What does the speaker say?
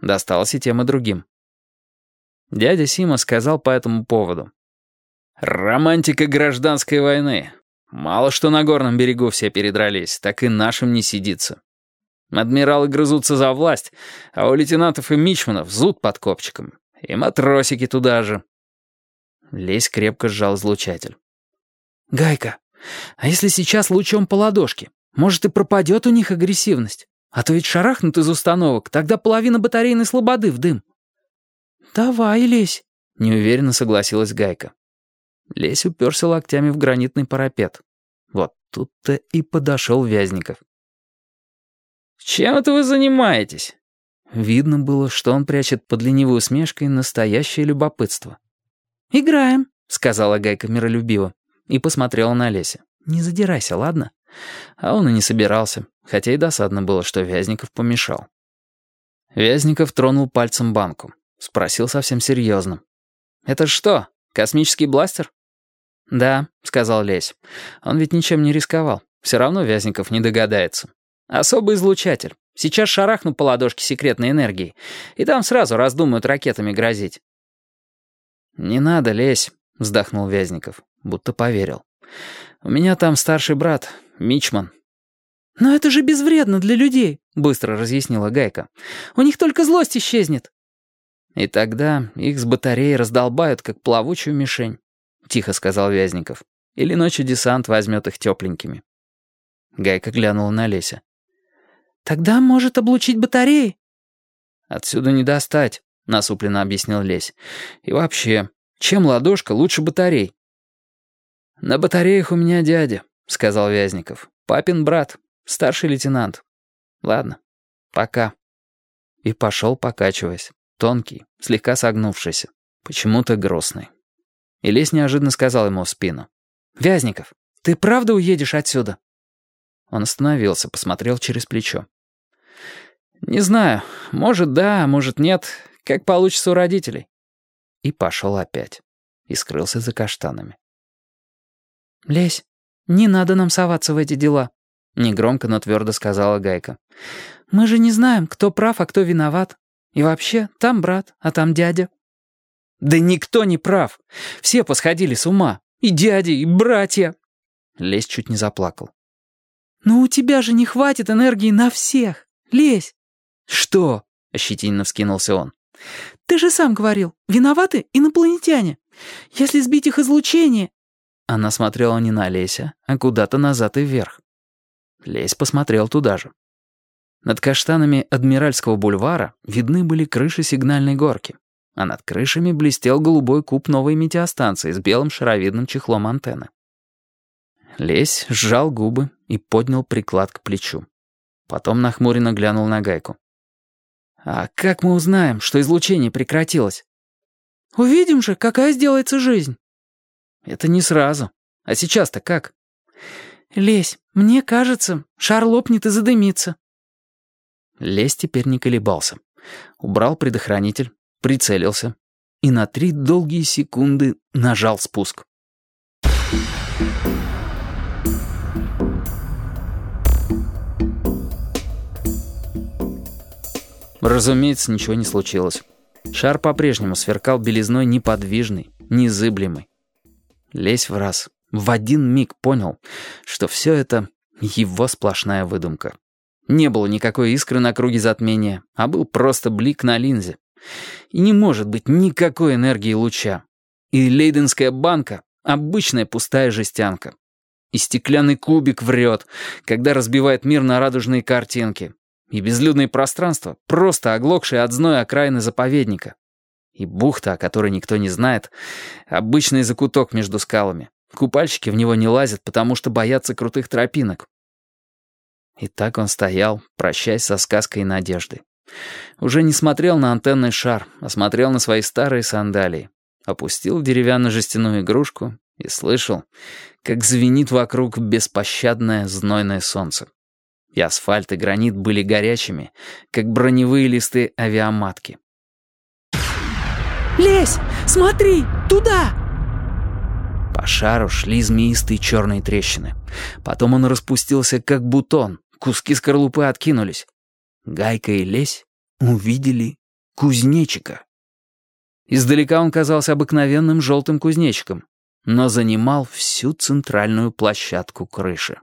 Досталось и тем, и другим. Дядя Сима сказал по этому поводу. «Романтика гражданской войны. Мало что на горном берегу все передрались, так и нашим не сидится. Адмиралы грызутся за власть, а у лейтенантов и мичманов зуд под копчиком. И матросики туда же». Лесь крепко сжал излучатель. «Гайка, а если сейчас лучом по ладошке? Может, и пропадет у них агрессивность? А то ведь шарахнут из установок, тогда половина батарейной слободы в дым». «Давай, Лесь», — неуверенно согласилась Гайка. Лесь уперся локтями в гранитный парапет. Вот тут-то и подошел Вязников. «Чем это вы занимаетесь?» Видно было, что он прячет под ленивой усмешкой настоящее любопытство. «Играем», — сказала Гайка миролюбиво и посмотрела на Леся. «Не задирайся, ладно?» А он и не собирался, хотя и досадно было, что Вязников помешал. Вязников тронул пальцем банку. Спросил совсем серьезно. «Это что, космический бластер?» «Да», — сказал Лесь. «Он ведь ничем не рисковал. Все равно Вязников не догадается. Особый излучатель. Сейчас шарахну по ладошке секретной энергии, и там сразу раздумают ракетами грозить». «Не надо, Лесь», — вздохнул Вязников, будто поверил. «У меня там старший брат, Мичман». «Но это же безвредно для людей», — быстро разъяснила Гайка. «У них только злость исчезнет». «И тогда их с батареи раздолбают, как плавучую мишень», — тихо сказал Вязников. «Или ночью десант возьмет их тепленькими». Гайка глянула на Леся. «Тогда может облучить батареи?» «Отсюда не достать», — насупленно объяснил Лесь. «И вообще, чем ладошка лучше батарей?» «На батареях у меня дядя», — сказал Вязников. «Папин брат, старший лейтенант. Ладно, пока». И пошел, покачиваясь. Тонкий, слегка согнувшийся, почему-то грустный. И Лесь неожиданно сказал ему в спину. «Вязников, ты правда уедешь отсюда?» Он остановился, посмотрел через плечо. «Не знаю. Может, да, может, нет. Как получится у родителей». И пошел опять. И скрылся за каштанами. «Лесь, не надо нам соваться в эти дела», — негромко, но твердо сказала Гайка. «Мы же не знаем, кто прав, а кто виноват. И вообще, там брат, а там дядя». «Да никто не прав. Все посходили с ума. И дяди, и братья». Лесь чуть не заплакал. «Но у тебя же не хватит энергии на всех. Лесь». «Что?» — ощетинно вскинулся он. «Ты же сам говорил, виноваты инопланетяне. Если сбить их излучение...» Она смотрела не на Леся, а куда-то назад и вверх. Лесь посмотрел туда же. Над каштанами Адмиральского бульвара видны были крыши сигнальной горки, а над крышами блестел голубой куб новой метеостанции с белым шаровидным чехлом антенны. Лесь сжал губы и поднял приклад к плечу. Потом нахмуренно глянул на гайку. «А как мы узнаем, что излучение прекратилось?» «Увидим же, какая сделается жизнь». «Это не сразу. А сейчас-то как?» «Лесь, мне кажется, шар лопнет и задымится». Лесь теперь не колебался. Убрал предохранитель, прицелился и на три долгие секунды нажал спуск. Разумеется, ничего не случилось. Шар по-прежнему сверкал белизной неподвижный, незыблемый. Лезь в раз. В один миг понял, что все это его сплошная выдумка. Не было никакой искры на круге затмения, а был просто блик на линзе. И не может быть никакой энергии луча. И лейденская банка — обычная пустая жестянка. И стеклянный кубик врет, когда разбивает мир на радужные картинки. И безлюдное пространство, просто оглохшее от зноя окраины заповедника. И бухта, о которой никто не знает, обычный закуток между скалами. Купальщики в него не лазят, потому что боятся крутых тропинок. И так он стоял, прощаясь со сказкой и надеждой. Уже не смотрел на антенный шар, а смотрел на свои старые сандалии. Опустил деревянно-жестяную игрушку и слышал, как звенит вокруг беспощадное знойное солнце. И асфальт и гранит были горячими, как броневые листы авиаматки. «Лезь! Смотри! Туда!» По шару шли змеистые черные трещины. Потом он распустился, как бутон. Куски скорлупы откинулись. Гайка и Лесь увидели кузнечика. Издалека он казался обыкновенным желтым кузнечиком, но занимал всю центральную площадку крыши.